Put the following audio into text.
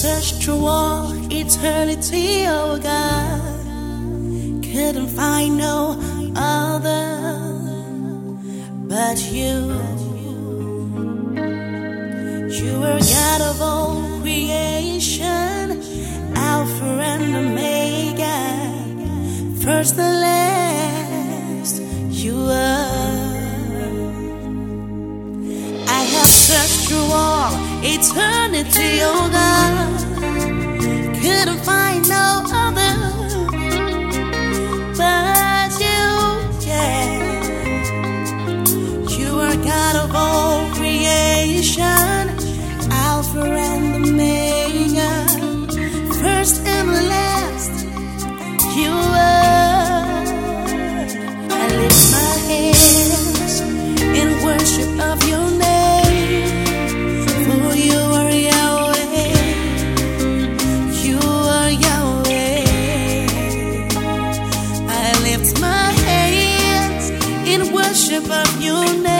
searched through all eternity, oh God, couldn't find no other but you. You are God of all creation, Alpha and Omega, first and last. You are. I have searched through all eternity, oh God, couldn't find no other but you, yeah. You are God of all creation, Alpha and Omega, first and last. You. in worship of you now.